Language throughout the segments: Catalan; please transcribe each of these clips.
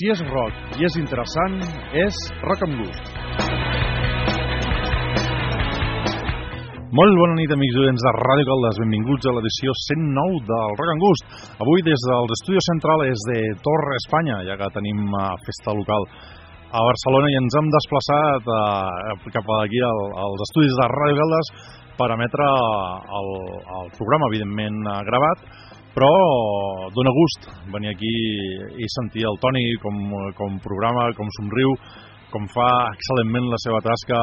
Si és rock i és interessant, és Rock amb Gust. Molt bona nit, amics oients de Ràdio Caldes. Benvinguts a l'edició 109 del Rock and Gust. Avui des dels estudis centrals de Torre Espanya, ja que tenim uh, festa local a Barcelona i ens hem desplaçat uh, cap aquí al, als estudis de Ràdio Caldes per emetre el, el programa, evidentment, uh, gravat, però dona gust venir aquí i sentir el Toni com, com programa, com somriu, com fa excel·lentment la seva tasca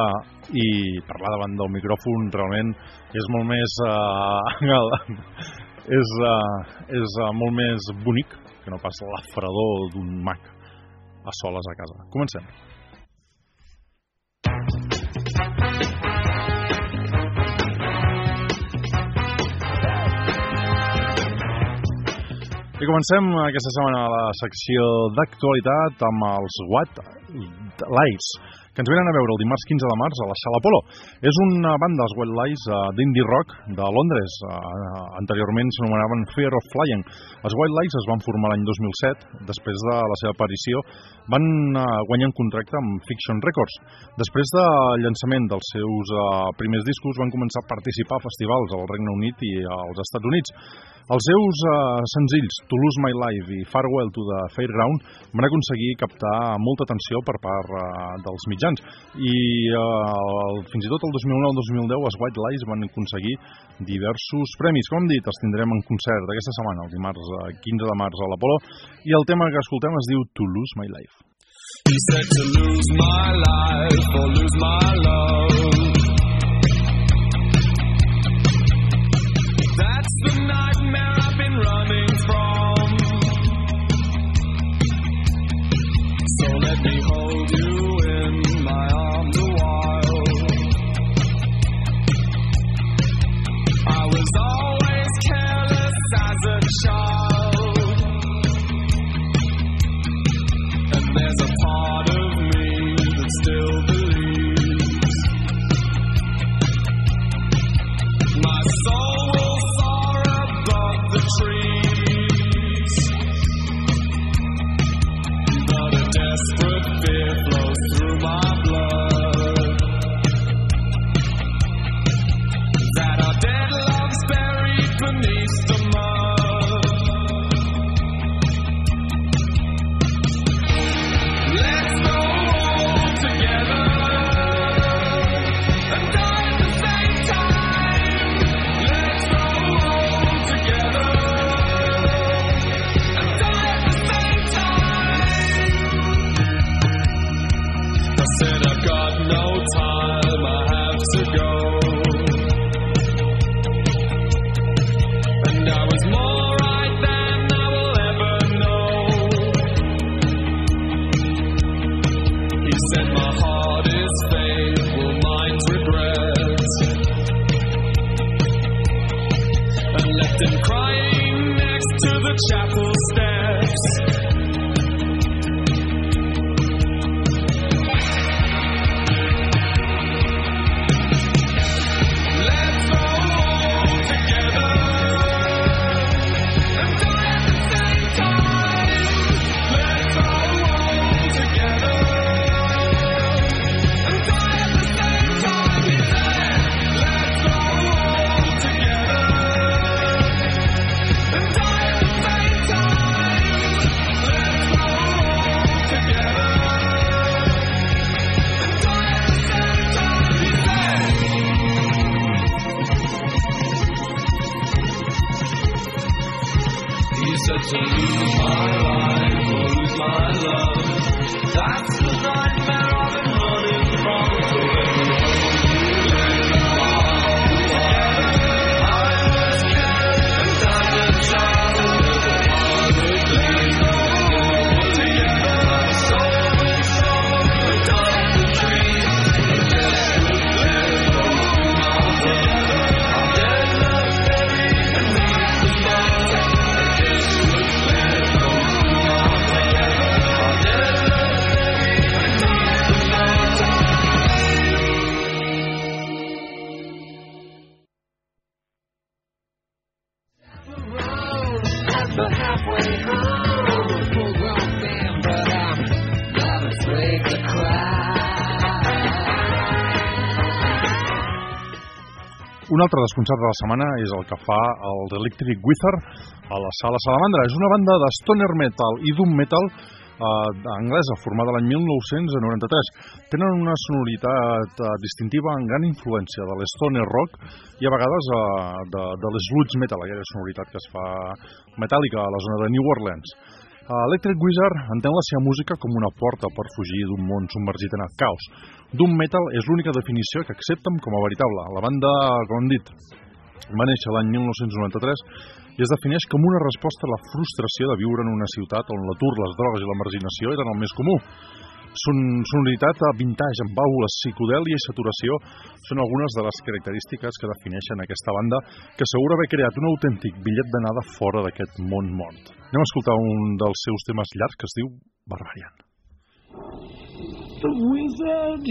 i parlar davant del micròfon realment és molt més uh, és, uh, és uh, molt més bonic que no pas la fredor d'un mag a soles a casa. Comencem. I comencem aquesta setmana la secció d'actualitat amb els What Lies, que ens venen a veure el dimarts 15 de març a la Sala Polo. És una banda, els What Lies, d'indie rock de Londres. Anteriorment s'anomenaven Fear of Flying. Els White Lies es van formar l'any 2007, després de la seva aparició van guanyar un contracte amb Fiction Records. Després del llançament dels seus primers discos van començar a participar a festivals al Regne Unit i als Estats Units. Els seus uh, senzills Toulouse My Life i Farewell to the Fairground van aconseguir captar molta atenció per part uh, dels mitjans i uh, fins i tot el 2009-2010 els White Lies van aconseguir diversos premis. Com hem dit, els tindrem en concert aquesta setmana, el dimarts uh, 15 de març a l'Apolo i el tema que escoltem es diu Toulouse My Life. He said to lose my life or lose my Desconcert de la setmana és el que fa el Electric Wizard a la Sala Salamandra. És una banda de stoner metal i doom metal eh, anglesa, formada l'any 1993. Tenen una sonoritat eh, distintiva amb gran influència de l'stoner rock i a vegades eh, de, de l'sludge metal, aquella sonoritat que es fa metàl·lica a la zona de New Orleans. Electric Wizard entén la seva música com una porta per fugir d'un món submergit en el caos. Doom Metal és l'única definició que accepten com a veritable. La banda, com hem dit, va néixer l'any 1993 i es defineix com una resposta a la frustració de viure en una ciutat on l'atur, les drogues i la marginació eren el més comú. Son, sonoritat vintage, amb baules, psicodèlia i saturació són algunes de les característiques que defineixen aquesta banda que assegura haver creat un autèntic bitllet d'anada fora d'aquest món mort. Anem a escoltar un dels seus temes llargs que es diu Barbarian. The Wizard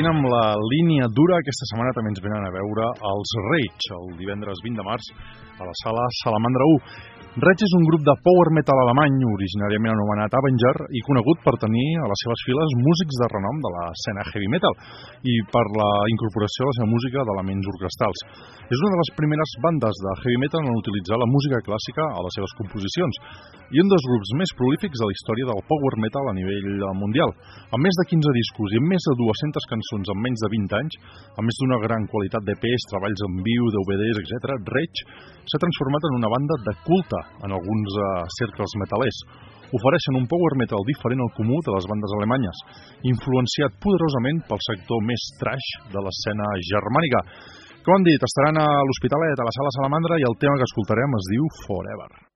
seguint amb la línia dura, aquesta setmana també ens venen a veure els Rage, el divendres 20 de març, a la sala Salamandra 1. Rage és un grup de power metal alemany, originàriament anomenat Avenger, i conegut per tenir a les seves files músics de renom de l'escena heavy metal i per la incorporació a la seva música d'elements orquestrals. És una de les primeres bandes de heavy metal en utilitzar la música clàssica a les seves composicions i un dels grups més prolífics de la història del power metal a nivell mundial. Amb més de 15 discos i amb més de 200 cançons en menys de 20 anys, a més d'una gran qualitat d'EPs, treballs en viu, DVDs, etc., Rage s'ha transformat en una banda de culte en alguns uh, cercles metalers. Ofereixen un power metal diferent al comú de les bandes alemanyes, influenciat poderosament pel sector més trash de l'escena germànica. Com han dit, estaran a l'Hospitalet, a la Sala Salamandra, i el tema que escoltarem es diu Forever.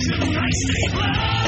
Tonight, stay loud.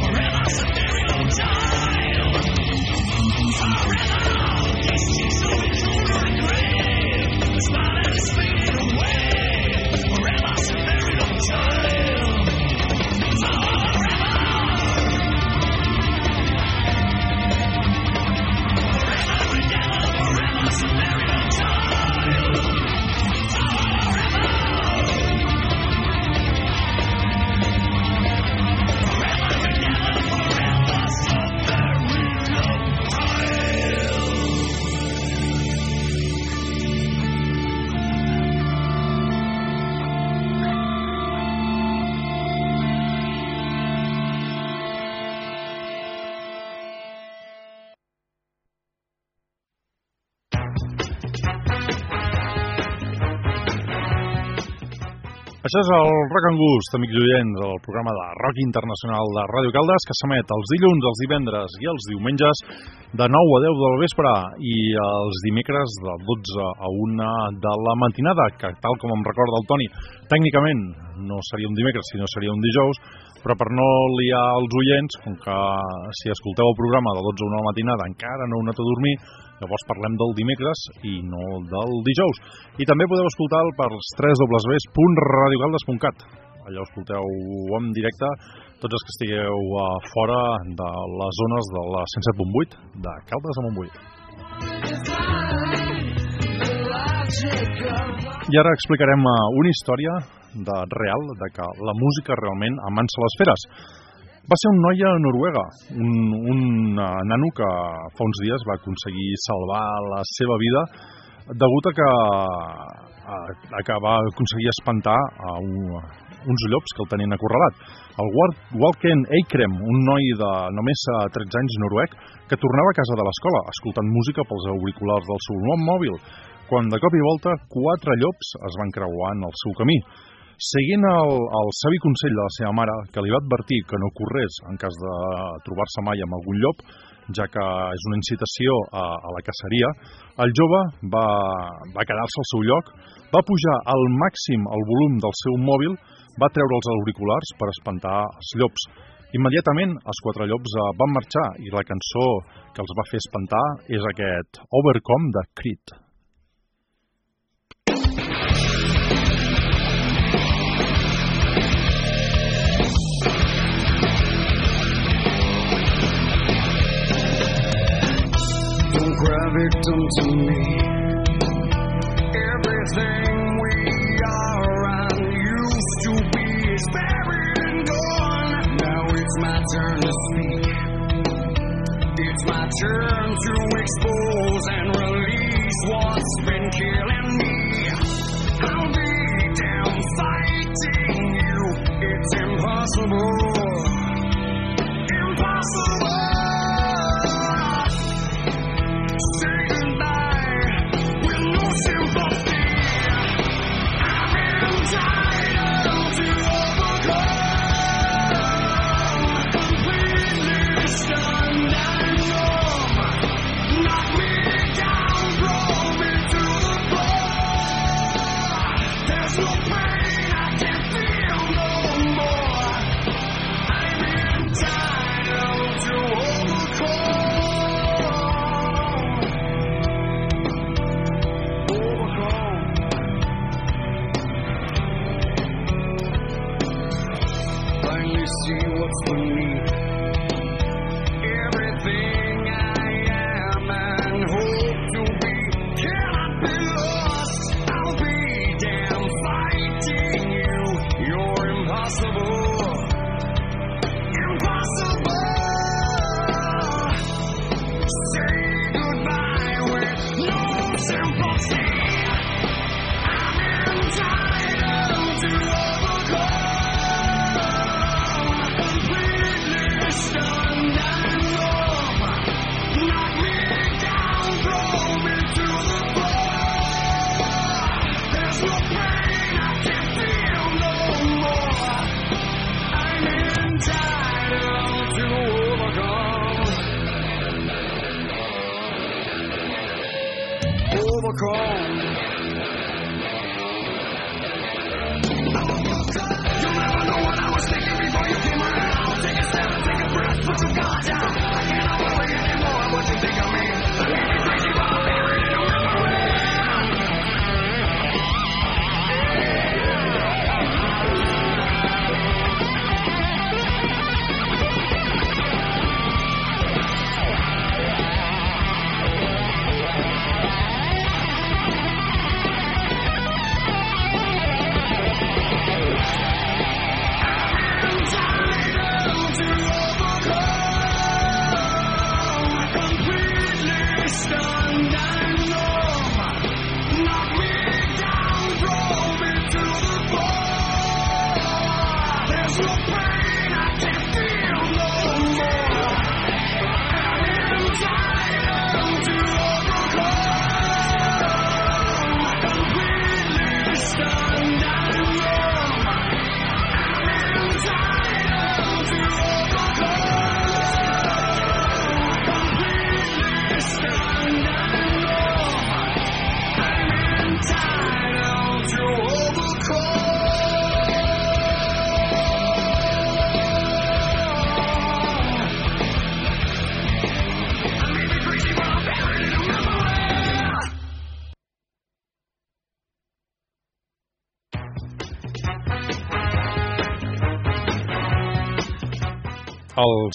Forever, És el Rock and Gust, amics oients, el programa de rock internacional de Ràdio Caldes, que s'emet els dilluns, els divendres i els diumenges de 9 a 10 del vespre i els dimecres de 12 a 1 de la matinada, que tal com em recorda el Toni, tècnicament no seria un dimecres, sinó seria un dijous, però per no liar els oients, com que si escolteu el programa de 12 a 1 de la matinada encara no heu anat a dormir, Llavors parlem del dimecres i no del dijous. I també podeu escoltar pels www.radiocaldes.cat. Allà escolteu en directe tots els que estigueu a fora de les zones de la 107.8 de Caldes de Montbui. I ara explicarem eh, una història de real, de que la música realment amansa les feres va ser un noi a Noruega, un, un uh, nano que fa uns dies va aconseguir salvar la seva vida degut a que, a, a que va aconseguir espantar a un, uns llops que el tenien acorralat. El Walken Eikrem, un noi de només 13 anys noruec, que tornava a casa de l'escola escoltant música pels auriculars del seu mòbil, quan de cop i volta quatre llops es van creuar en el seu camí. Seguint el, el savi consell de la seva mare, que li va advertir que no corrés en cas de trobar-se mai amb algun llop, ja que és una incitació a, a la caceria, el jove va, va quedar-se al seu lloc, va pujar al màxim el volum del seu mòbil, va treure els auriculars per espantar els llops. Immediatament, els quatre llops eh, van marxar i la cançó que els va fer espantar és aquest Overcome de Creed. Victim to me. Everything we are and used to be is buried and gone. Now it's my turn to speak. It's my turn to expose and release what's been killing me. I'll be down fighting you. It's impossible.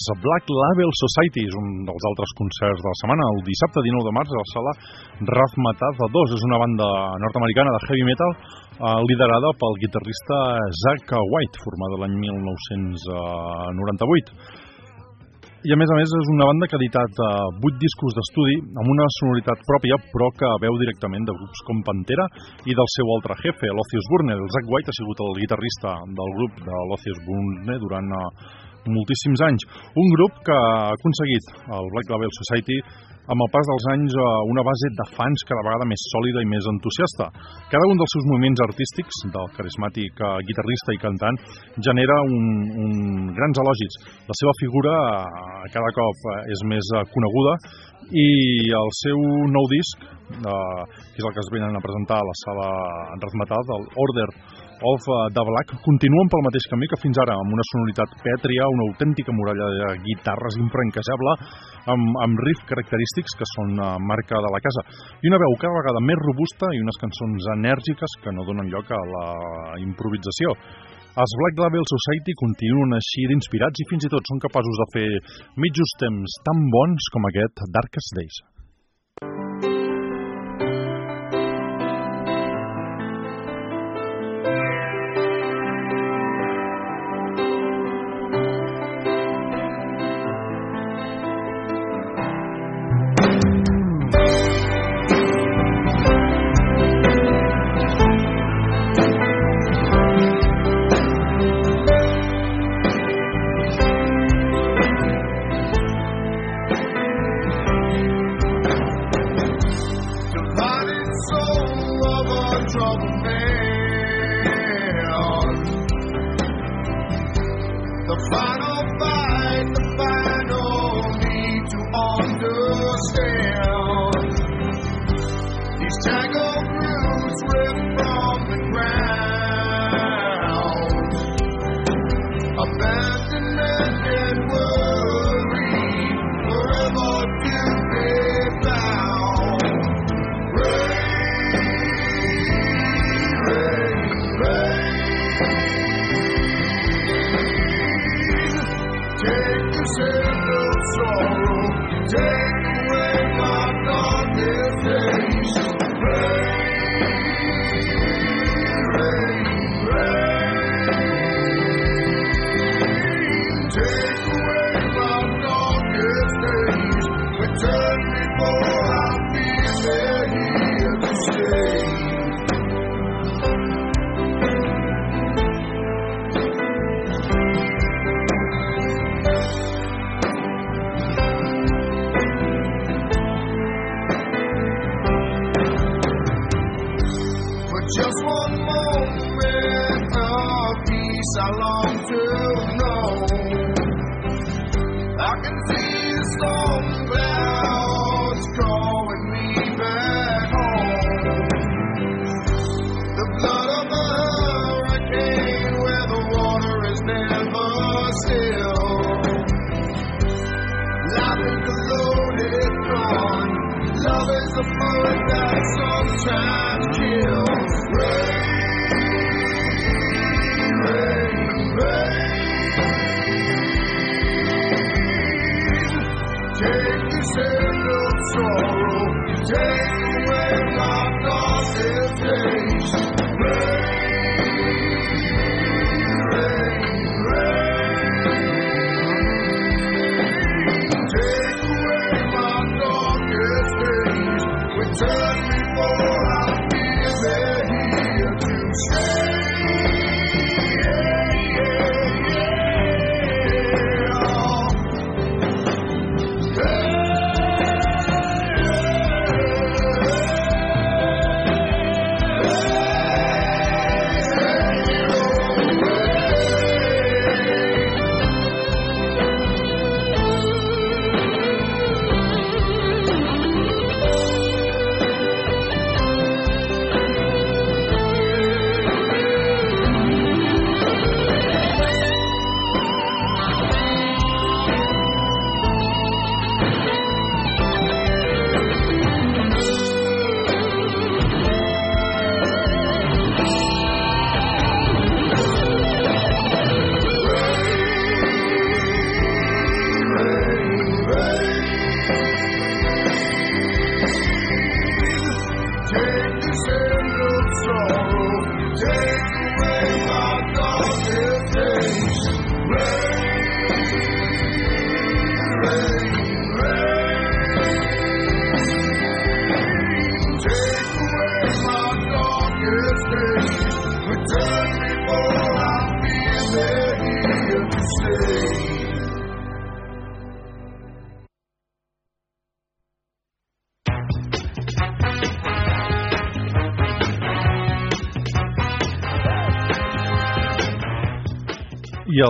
Els Black Label Society és un dels altres concerts de la setmana, el dissabte 19 de març a la sala Razmataz 2. És una banda nord-americana de heavy metal eh, liderada pel guitarrista Zach White, formada l'any 1998. I a més a més és una banda que ha editat uh, 8 discos d'estudi amb una sonoritat pròpia però que veu directament de grups com Pantera i del seu altre jefe, l'Ocius Burne. El Zach White ha sigut el guitarrista del grup de l'Ocius Burne durant uh, moltíssims anys. Un grup que ha aconseguit, el Black Label Society, amb el pas dels anys eh, una base de fans cada vegada més sòlida i més entusiasta. Cada un dels seus moviments artístics, del carismàtic eh, guitarrista i cantant, genera un, un grans elogis. La seva figura eh, cada cop és més coneguda i el seu nou disc, eh, que és el que es venen a presentar a la sala Razmetat, el Order of the Black, continuen pel mateix camí que fins ara, amb una sonoritat pètria, una autèntica muralla de guitarres infranquejable, amb, amb riff característics que són uh, marca de la casa, i una veu cada vegada més robusta i unes cançons enèrgiques que no donen lloc a la improvisació. Els Black Label Society continuen així d'inspirats i fins i tot són capaços de fer mitjos temps tan bons com aquest Darkest Days. Just one moment of peace I long to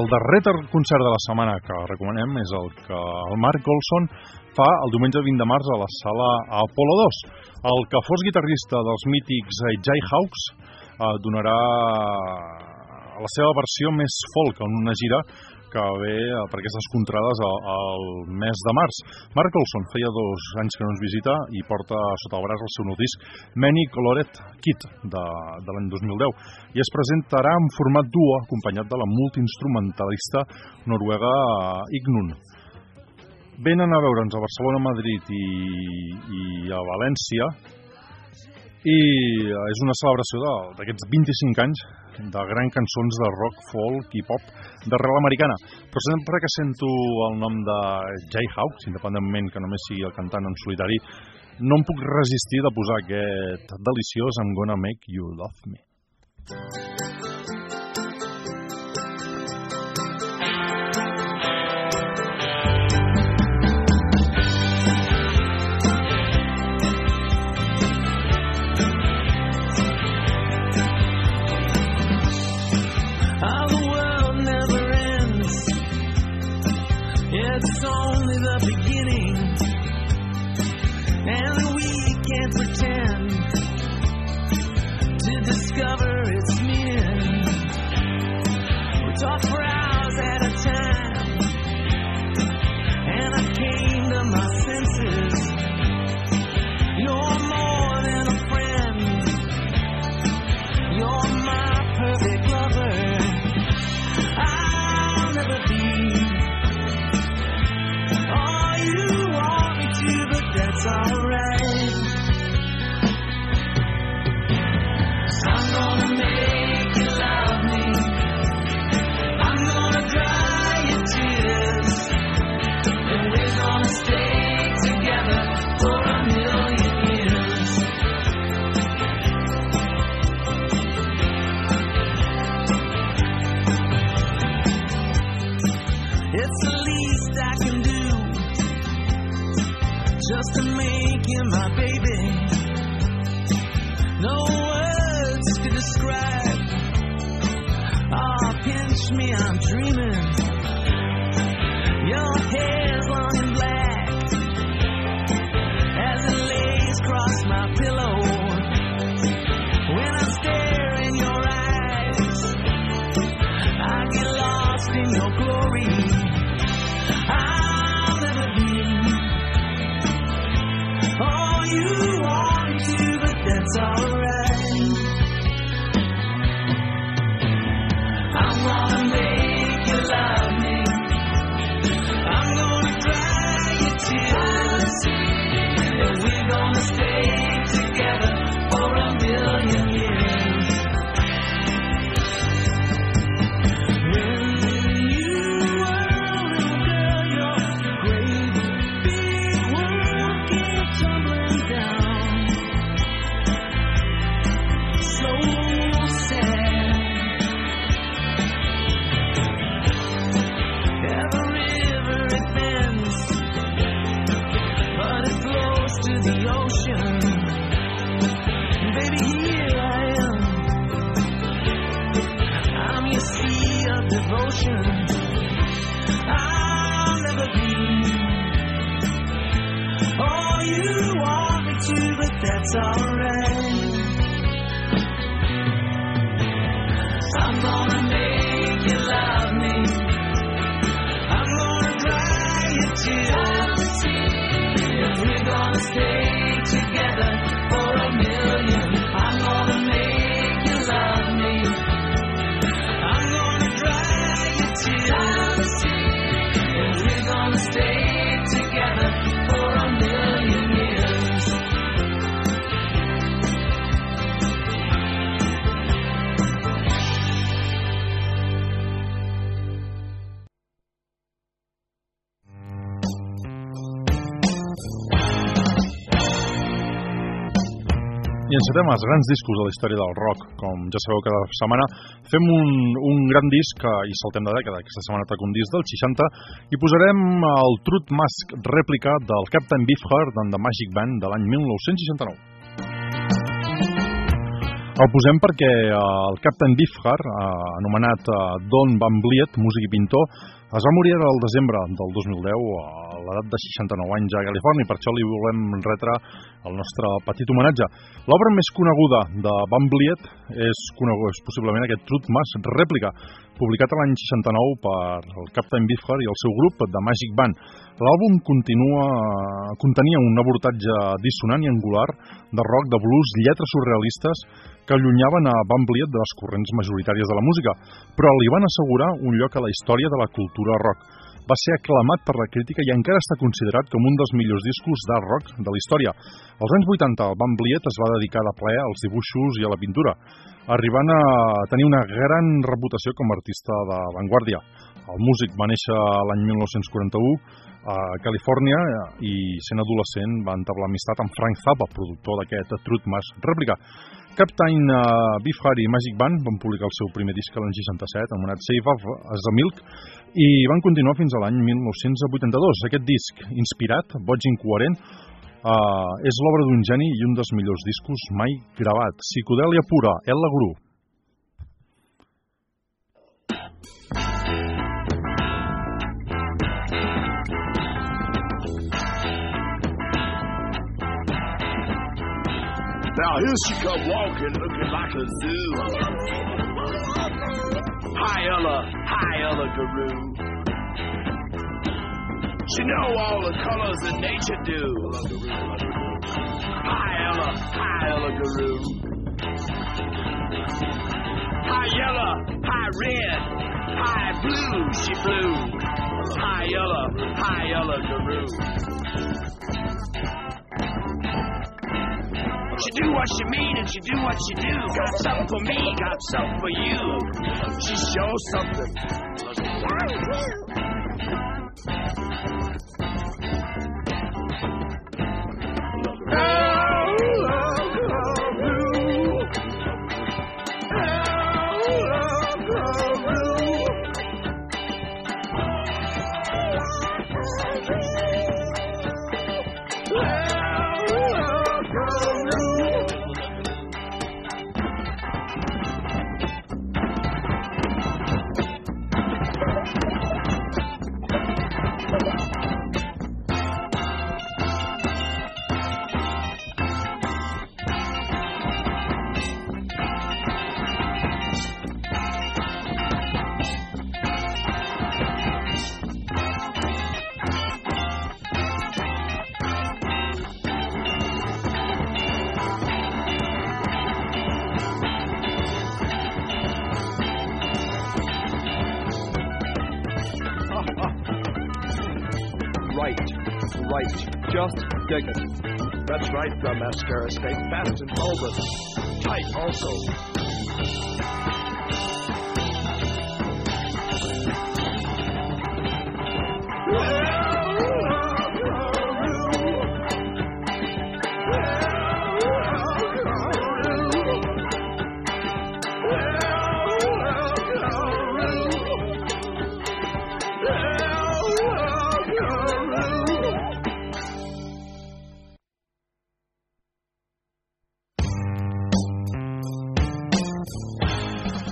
el darrer concert de la setmana que recomanem és el que el Mark Olson fa el diumenge 20 de març a la sala Apollo 2. El que fos guitarrista dels mítics Jayhawks eh, donarà la seva versió més folk en una gira que ve per aquestes contrades al mes de març. Mark Olson feia dos anys que no ens visita i porta sota el braç el seu nou disc Many Colored Kid de, de l'any 2010 i es presentarà en format duo acompanyat de la multiinstrumentalista noruega Ignun. Venen a veure'ns a Barcelona, Madrid i, i a València i és una celebració d'aquests 25 anys de grans cançons de rock, folk i pop d'arrel americana. Però sempre que sento el nom de Jay Hawks, independentment que només sigui el cantant en solitari, no em puc resistir de posar aquest deliciós I'm Gonna Make You Love Me. I encetem els grans discos de la història del rock. Com ja sabeu, cada setmana fem un, un gran disc i saltem de dècada. Aquesta setmana toca un disc del 60 i posarem el Truth Mask rèplica del Captain Beefheart and the Magic Band de l'any 1969. El posem perquè el Captain Beefheart, eh, anomenat eh, Don Van Vliet, músic i pintor, es va morir el desembre del 2010 a l'edat de 69 anys a Califòrnia i per això li volem retre el nostre petit homenatge. L'obra més coneguda de Van Vliet és, conegut, és possiblement aquest Truth Mass Rèplica, publicat l'any 69 per el Captain Beefheart i el seu grup de Magic Band. L'àlbum continua, contenia un abordatge dissonant i angular de rock, de blues, lletres surrealistes que allunyaven a Van Vliet de les corrents majoritàries de la música, però li van assegurar un lloc a la història de la cultura rock. Va ser aclamat per la crítica i encara està considerat com un dels millors discos d'art rock de la història. Als anys 80, el Van Vliet es va dedicar de ple als dibuixos i a la pintura, arribant a tenir una gran reputació com a artista d'avantguàrdia. El músic va néixer l'any 1941 a Califòrnia i, sent adolescent, va entablar amistat amb Frank Zappa, productor d'aquest Truth Mass Replica. Captain uh, Beef Harry i Magic Band van publicar el seu primer disc l'any 67, anomenat Save as a Milk, i van continuar fins a l'any 1982. Aquest disc, inspirat, boig incoherent, uh, és l'obra d'un geni i un dels millors discos mai gravat. Psicodèlia pura, Ella Gru. Now here she come walking, looking like a zoo. Hi Ella, hi Ella Guru. She know all the colors that nature do. Hi Ella, hi Ella Guru. Hi yellow, hi red, hi blue, she flew. Hi yellow, hi yellow Guru. She do what she mean and she do what she do. Got something for me, got something for you. She shows something. Mascara stay fast and bulbous. Tight also.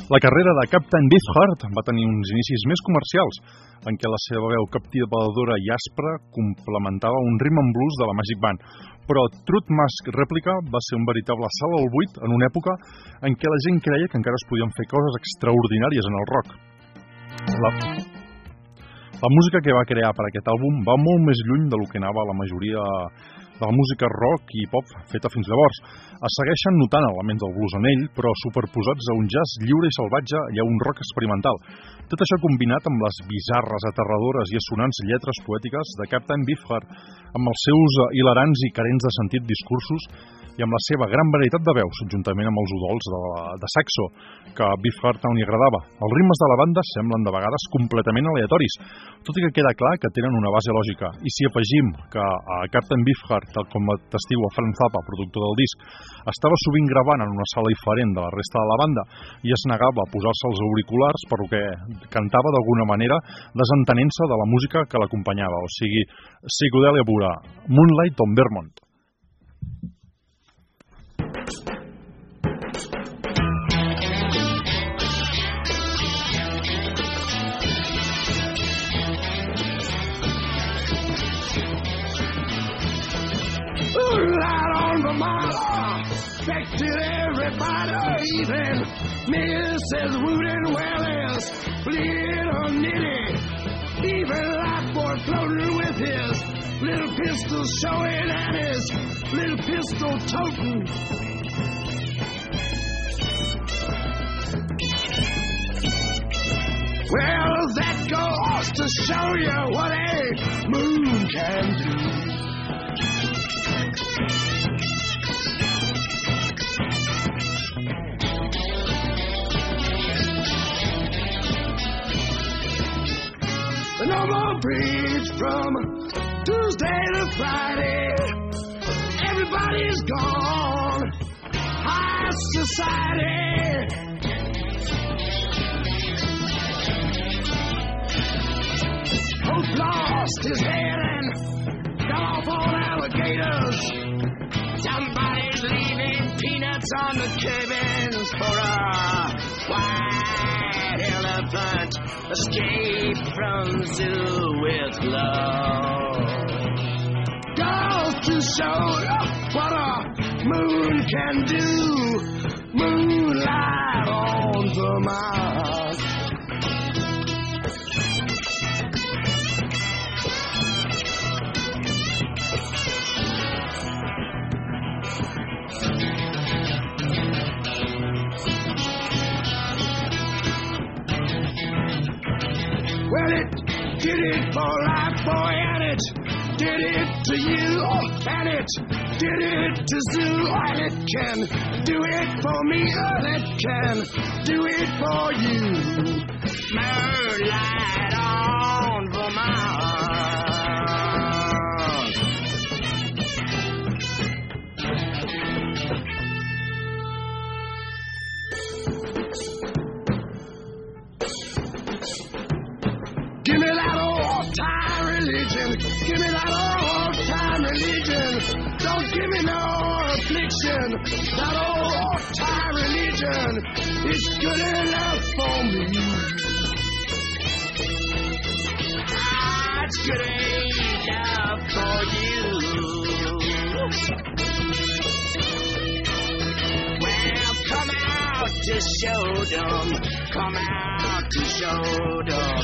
La carrera de Captain Beefheart va tenir uns inicis més comercials, en què la seva veu captivadora i aspra complementava un rhythm and blues de la Magic Band. Però Truth Mask Replica va ser un veritable salt al buit en una època en què la gent creia que encara es podien fer coses extraordinàries en el rock. La, la música que va crear per aquest àlbum va molt més lluny del que anava la majoria de la música rock i pop feta fins llavors. Es segueixen notant elements del blues en ell, però superposats a un jazz lliure i salvatge i a un rock experimental. Tot això combinat amb les bizarres, aterradores i assonants lletres poètiques de Captain Beefheart, amb els seus hilarants i carents de sentit discursos i amb la seva gran varietat de veus, juntament amb els udols de, de saxo, que a Beefheart tant li agradava. Els ritmes de la banda semblen de vegades completament aleatoris, tot i que queda clar que tenen una base lògica. I si afegim que a Captain Beefheart, tal com testiu a Frank Zappa, productor del disc, estava sovint gravant en una sala diferent de la resta de la banda i es negava a posar-se els auriculars per que cantava d'alguna manera desentenent-se de la música que l'acompanyava, o sigui, psicodèlia pura, Moonlight on Vermont. Mrs. Wooden Welles, little Nitty, even Boy floating with his little pistol showing and his little pistol toting. Well, that goes to show you what a moon can do. More bridge from Tuesday to Friday. Everybody's gone. High society. Hope lost his head and got off on alligators. Somebody's leaving peanuts on the cabins for a white elephant. Escape from the zoo with love. Goes to show ah, what a moon can do. Moonlight on Vermont. Well, it did it for life, boy, and it did it to you, oh, and it? Did it to Zoo, and it can do it for me, and it can do it for you. Moonlight on religion. Give me that old time religion. Don't give me no affliction. That old time religion is good enough for me. Ah, it's good enough for you. Well, come out to show them. Come out to show them.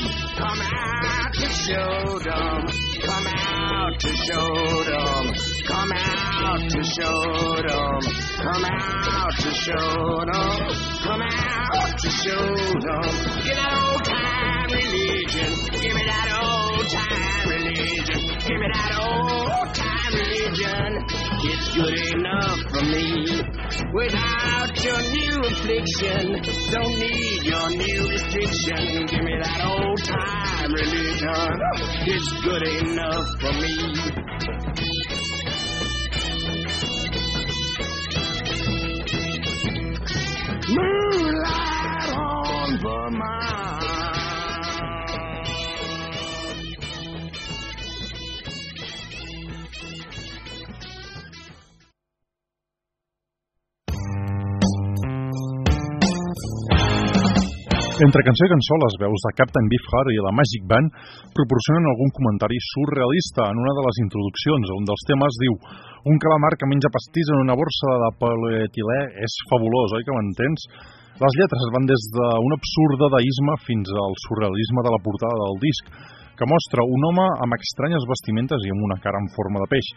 To show them. Come out to show them. Come out to show them. Come out to show them. Give that old time religion. Give me that old time religion. Give me that old time religion. It's good enough for me. Without your new affliction, don't need your new restriction. Give me that old time religion. It's good enough for me. Moonlight Entre cançó i cançó, les veus de Captain Beefheart i la Magic Band proporcionen algun comentari surrealista. En una de les introduccions, un dels temes diu un calamar que menja pastís en una borsa de polietilè és fabulós, oi que m'entens? Les lletres van des d'un absurd dadaisme fins al surrealisme de la portada del disc, que mostra un home amb estranyes vestimentes i amb una cara en forma de peix.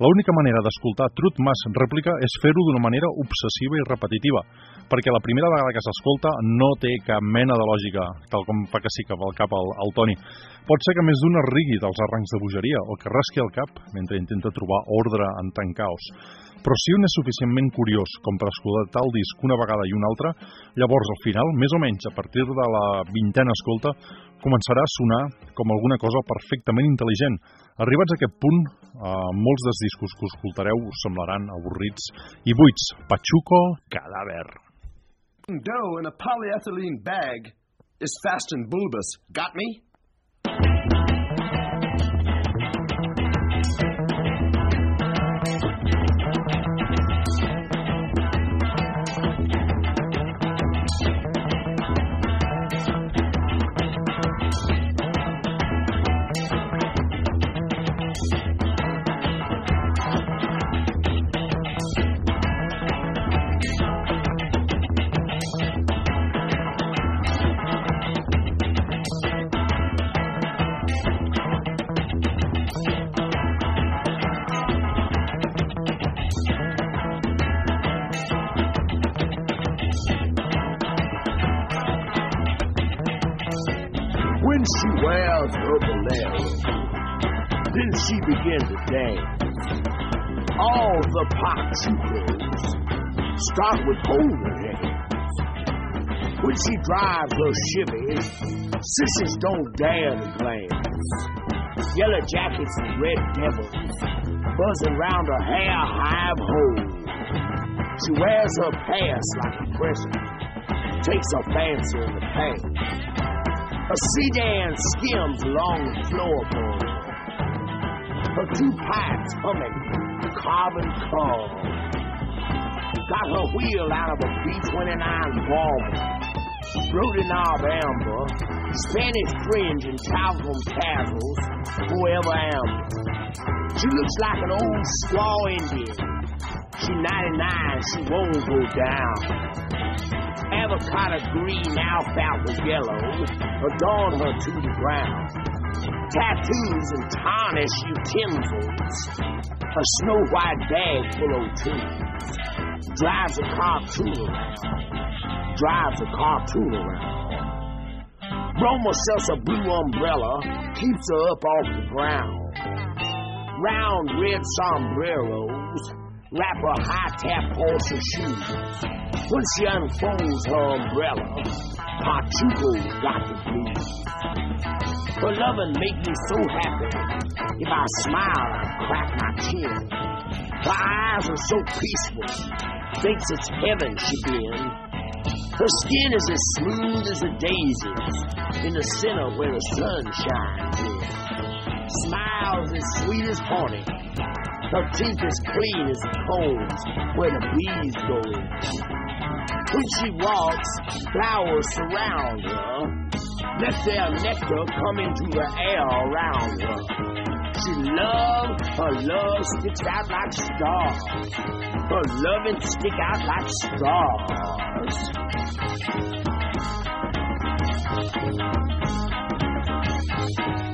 L'única manera d'escoltar Truth Mass Rèplica és fer-ho d'una manera obsessiva i repetitiva, perquè la primera vegada que s'escolta no té cap mena de lògica, tal com fa que sí que va al cap el, el Toni. Pot ser que més d'un es rigui dels arrancs de bogeria o que rasqui el cap mentre intenta trobar ordre en tant caos. Però si un és suficientment curiós com per escoltar el disc una vegada i una altra, llavors al final, més o menys a partir de la vintena escolta, començarà a sonar com alguna cosa perfectament intel·ligent. Arribats a aquest punt, eh, molts dels discos que escoltareu us semblaran avorrits i buits. Pachuco Cadàver. Dough in a polyethylene bag is fast and bulbous. Got me? She to dance. All the pachucos start with holding hands. When she drives her Chevy, sisters don't dare to glance. Yellow jackets and red devils buzzing round her hair hive hole. She wears her past like a present, takes her fancy in the past. A sedan skims along the floorboard. Two pipes humming carbon coal. Got her wheel out of a B-29 Walmart. Brody knob amber, Spanish fringe and talcum tassels, forever amber. She looks like an old squaw Indian. She 99, she won't go down. Avocado green alfalfa yellow adorn her to the ground. Tattoos and tarnish utensils. A snow white bag full of tools. Drives a cartoon around. Drives a cartoon around. Roma sells a blue umbrella, keeps her up off the ground. Round red sombreros wrap her high tap Porsche shoes. When she unfolds her umbrella, Pachuco got the blues. Her lovin' make me so happy. If I smile, I crack my chin. Her eyes are so peaceful. Thinks it's heaven she been. Her skin is as smooth as a daisy in the center where the sun shines in. Smiles as sweet as honey. Her teeth as clean as combs where the bees go in. When she walks, flowers surround her. Let their nectar come into the air around her. She love, her love sticks out like stars. Her loving stick out like stars. El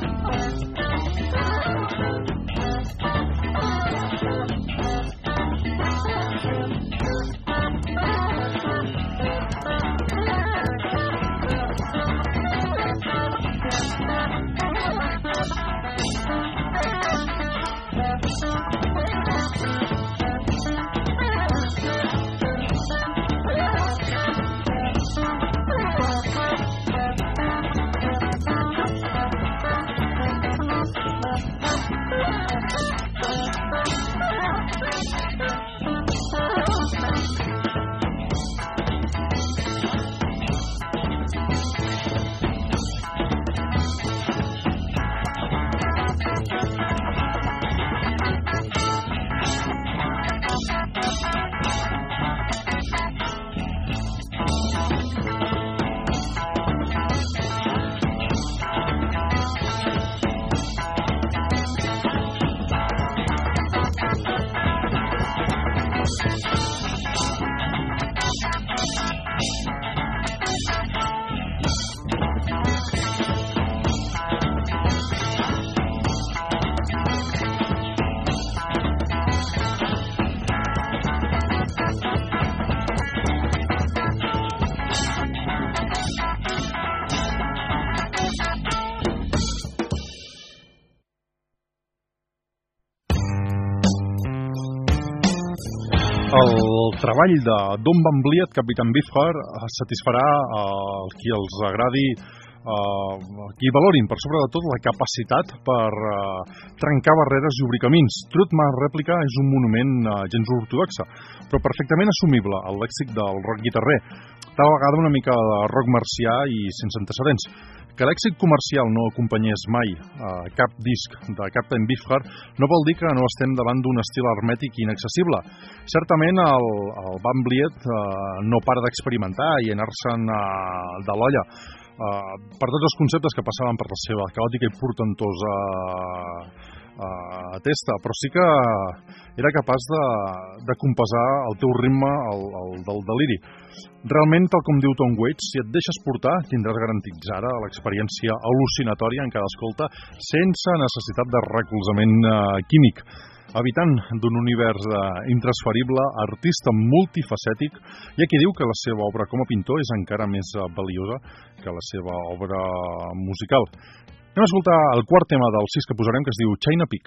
treball de Don Van Bliet, Capitán eh, satisfarà eh, qui els agradi eh, qui valorin per sobre de tot la capacitat per eh, trencar barreres i obrir camins. Trutman Rèplica és un monument eh, gens ortodoxa, però perfectament assumible al lèxic del rock guitarrer, tal vegada una mica de rock marcià i sense antecedents. Que l'èxit comercial no acompanyés mai eh, cap disc de Captain Beefheart no vol dir que no estem davant d'un estil hermètic i inaccessible. Certament el, el Van Bliet eh, no para d'experimentar i anar-se'n eh, de l'olla eh, per tots els conceptes que passaven per la seva caòtica i portentosa eh, testa, però sí que era capaç de, de compasar el teu ritme el, el del deliri. Realment, tal com diu Tom Waits, si et deixes portar, tindràs garantits ara l'experiència al·lucinatòria en cada escolta sense necessitat de recolzament eh, químic. habitant d'un univers eh, intransferible, artista multifacètic, hi ha qui diu que la seva obra com a pintor és encara més eh, valiosa que la seva obra musical. Anem a escoltar el quart tema del sis que posarem, que es diu China Peak.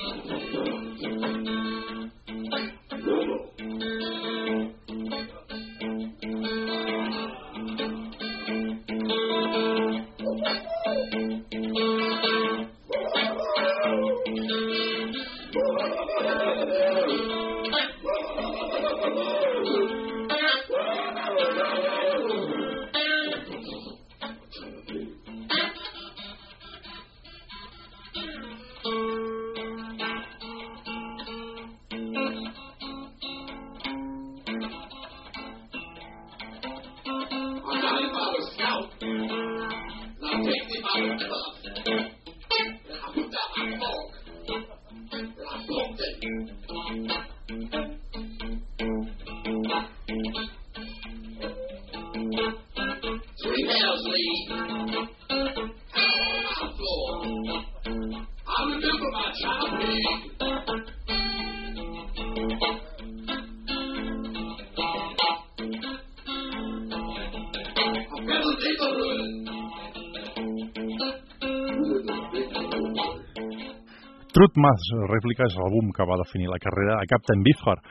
Mass Replica és l'àlbum que va definir la carrera a Captain Beefheart,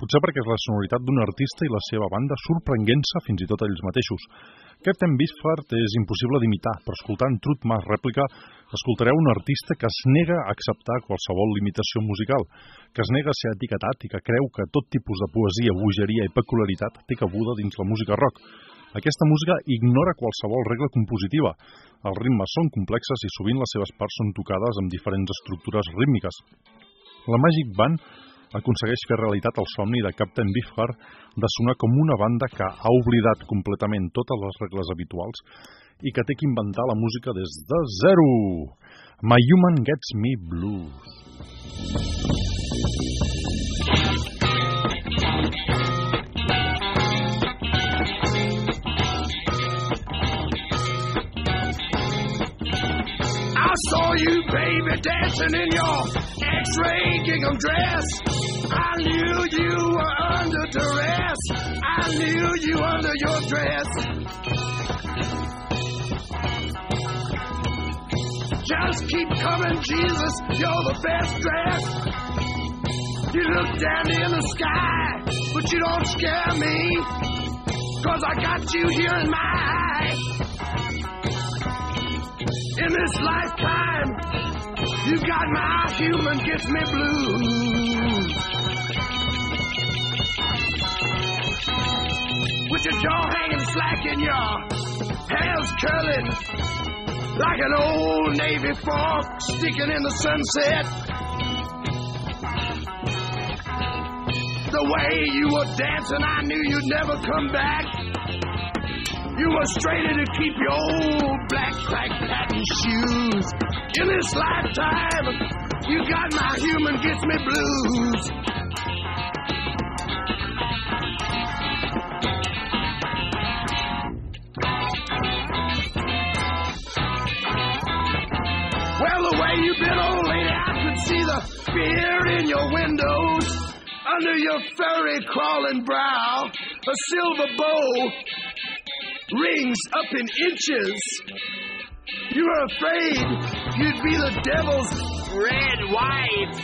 potser perquè és la sonoritat d'un artista i la seva banda sorprenent-se fins i tot ells mateixos. Captain Beefheart és impossible d'imitar, però escoltant Truth Mass Replica escoltareu un artista que es nega a acceptar qualsevol limitació musical, que es nega a ser etiquetat i que creu que tot tipus de poesia, bogeria i peculiaritat té cabuda dins la música rock. Aquesta música ignora qualsevol regla compositiva. Els ritmes són complexes i sovint les seves parts són tocades amb diferents estructures rítmiques. La Magic Band aconsegueix fer realitat el somni de Captain Beefheart de sonar com una banda que ha oblidat completament totes les regles habituals i que té que inventar la música des de zero. My Human Gets Me Blues. I saw you, baby, dancing in your X-ray gingham dress. I knew you were under duress. I knew you under your dress. Just keep coming, Jesus. You're the best dressed. You look down in the sky, but you don't scare me. Cause I got you here in my eye. In this lifetime, you got my human gets me blues. With your jaw hanging slack and your hair's curling like an old Navy fork sticking in the sunset. The way you were dancing, I knew you'd never come back. You were straighter to keep your old black crack patent shoes. In this lifetime, you got my human gets me blues. Well, the way you've been, old lady, I could see the fear in your windows. Under your furry crawling brow, a silver bow rings up in inches. You were afraid you'd be the devil's red wife.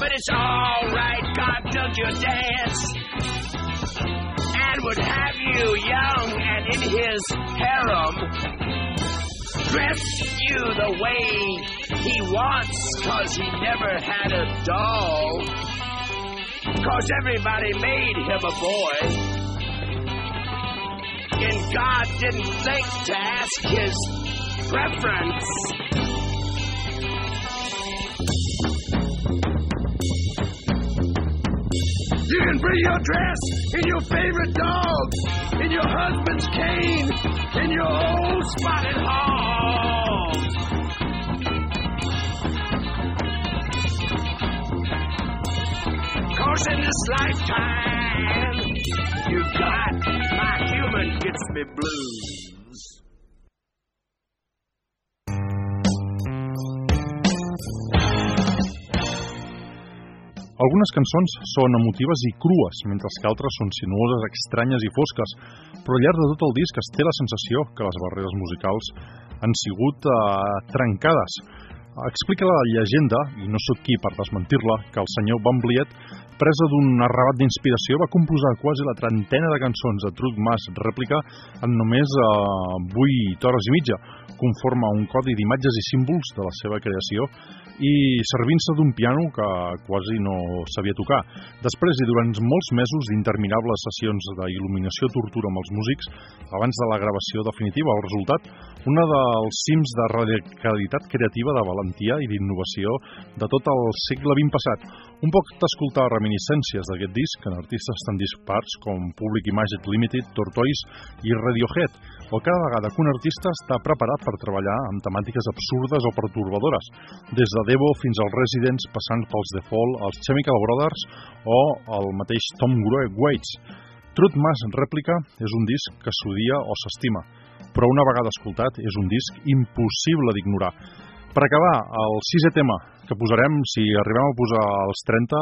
But it's alright, God dug your dance and would have you young and in his harem. Dress you the way he wants, cause he never had a doll. Cause everybody made him a boy. And God didn't think to ask his preference. You can bring your dress in your favorite dog, in your husband's cane, in your old spotted hog. Cause in this lifetime, you got my human gets me blues. Algunes cançons són emotives i crues, mentre que altres són sinuoses, estranyes i fosques, però al llarg de tot el disc es té la sensació que les barreres musicals han sigut eh, trencades. Explica la llegenda, i no sóc qui per desmentir-la, que el senyor Van Bliet, presa d'un arrabat d'inspiració, va composar quasi la trentena de cançons de truc mas rèplica en només eh, 8 hores i mitja, conforme a un codi d'imatges i símbols de la seva creació i servint-se d'un piano que quasi no sabia tocar. Després i durant molts mesos d'interminables sessions d'il·luminació tortura amb els músics, abans de la gravació definitiva, el resultat, una dels cims de radicalitat creativa, de valentia i d'innovació de tot el segle XX passat. Un poc d'escoltar reminiscències d'aquest disc en artistes tan dispars com Public Image Limited, Tortoise i Radiohead, o cada vegada que un artista està preparat per treballar amb temàtiques absurdes o pertorbadores, des de Devo fins als Residents, passant pels The Fall, els Chemical Brothers o el mateix Tom Waits. Truth Mass Rèplica és un disc que s'odia o s'estima, però una vegada escoltat és un disc impossible d'ignorar. Per acabar, el sisè tema que posarem, si arribem a posar els 30,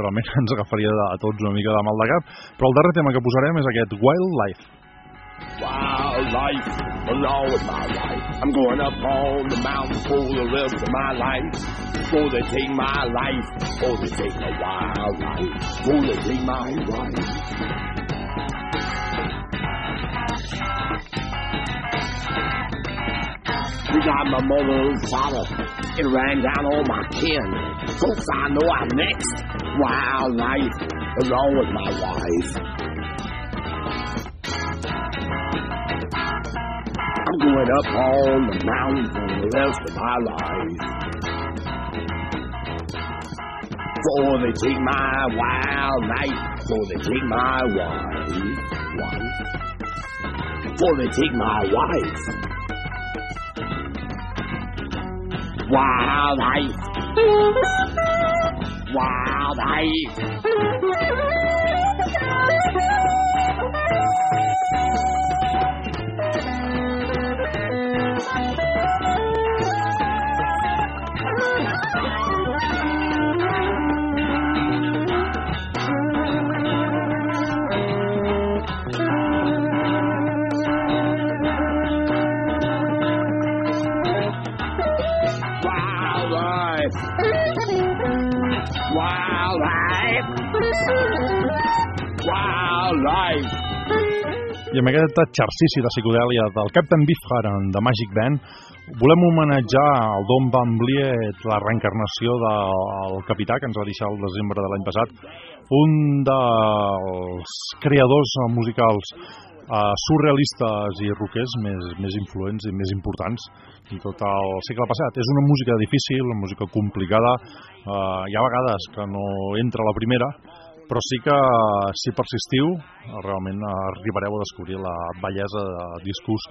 realment ens agafaria a tots una mica de mal de cap, però el darrer tema que posarem és aquest Wildlife. Wild life, along with my life. I'm going up on the mountain for the rest of my life. Before they take my life, before they take my wild life, before they take my life. We got my mother and father. It ran down all my kin. Folks, I know I'm next. Wild life, along with my wife. I'm going up on the mountain for the rest of my life. Before they take my wild life, before they take my wife, wife. Before they take my wife. Wild life. Wild life. I amb aquest exercici de psicodèlia del Captain Beefheart de Magic Band volem homenatjar el Don Van Vliet, la reencarnació del capità que ens va deixar el desembre de l'any passat, un dels creadors musicals uh, surrealistes i rockers més, més influents i més importants de tot el segle passat. És una música difícil, una música complicada, uh, hi ha vegades que no entra la primera, però sí que si persistiu realment arribareu a descobrir la bellesa de discurs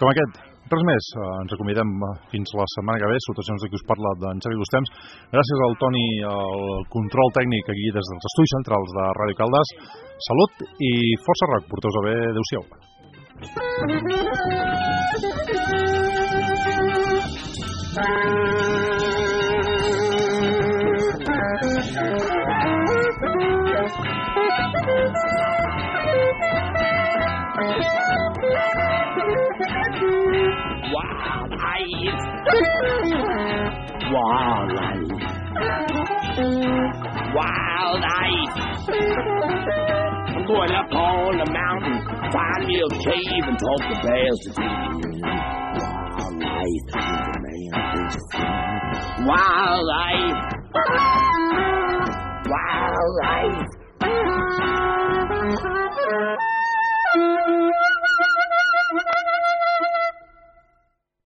com aquest. Res més, ens acomiadem fins la setmana que ve, salutacions de qui us parla d'en Xavi Gustems. Gràcies al Toni, el control tècnic aquí des dels estudis centrals de Ràdio Caldes. Salut i força rock, porteu-vos bé, adeu-siau. Wildlife. Wildlife. Wildlife. I'm going up on the mountain, find me a cave and talk to bears to me. Wildlife is a man, is a friend. Wildlife. Wildlife. Thank you.